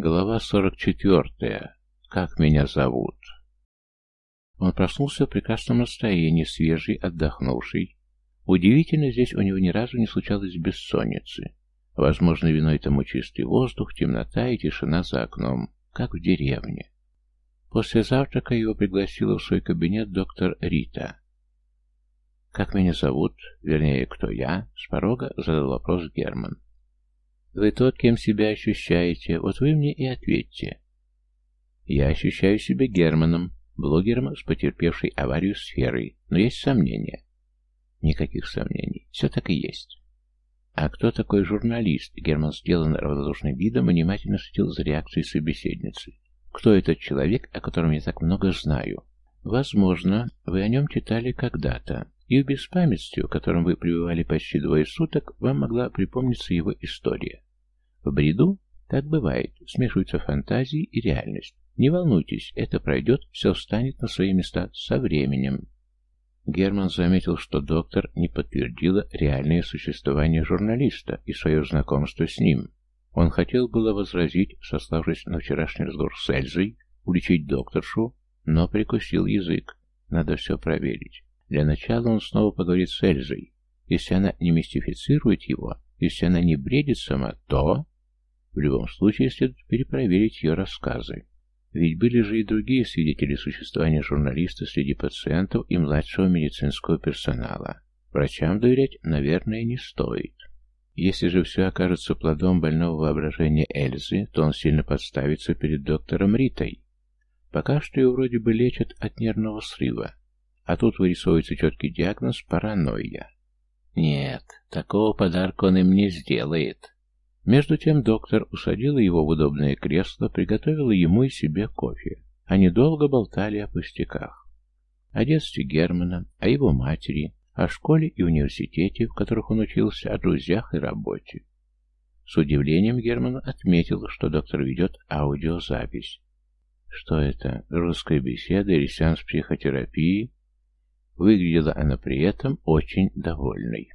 Глава 44. Как меня зовут? Он проснулся в прекрасном настроении, свежий, отдохнувший. Удивительно, здесь у него ни разу не случалось бессонницы. Возможно, виной тому чистый воздух, темнота и тишина за окном, как в деревне. После завтрака его пригласила в свой кабинет доктор Рита. «Как меня зовут? Вернее, кто я?» — с порога задал вопрос Герман. Вы тот, кем себя ощущаете, вот вы мне и ответьте. Я ощущаю себя Германом, блогером с потерпевшей аварию сферой, но есть сомнения. Никаких сомнений, все так и есть. А кто такой журналист? Герман, сделан равнодушным видом, внимательно следил за реакцией собеседницы. Кто этот человек, о котором я так много знаю? Возможно, вы о нем читали когда-то. И в беспамятстве, в котором вы пребывали почти двое суток, вам могла припомниться его история. В бреду так бывает, смешиваются фантазии и реальность. Не волнуйтесь, это пройдет, все встанет на свои места со временем. Герман заметил, что доктор не подтвердила реальное существование журналиста и свое знакомство с ним. Он хотел было возразить, сославшись на вчерашний разговор с Эльзой, уличить докторшу, но прикусил язык. Надо все проверить. Для начала он снова поговорит с Эльзой. Если она не мистифицирует его, если она не бредит сама, то... В любом случае следует перепроверить ее рассказы. Ведь были же и другие свидетели существования журналиста среди пациентов и младшего медицинского персонала. Врачам доверять, наверное, не стоит. Если же все окажется плодом больного воображения Эльзы, то он сильно подставится перед доктором Ритой. Пока что его вроде бы лечат от нервного срыва, а тут вырисовывается четкий диагноз паранойя. Нет, такого подарка он им не сделает. Между тем доктор усадила его в удобное кресло, приготовила ему и себе кофе. Они долго болтали о пустяках. О детстве Германа, о его матери, о школе и университете, в которых он учился, о друзьях и работе. С удивлением Герман отметил, что доктор ведет аудиозапись. Что это? Русская беседа или сеанс психотерапии? Выглядела она при этом очень довольной.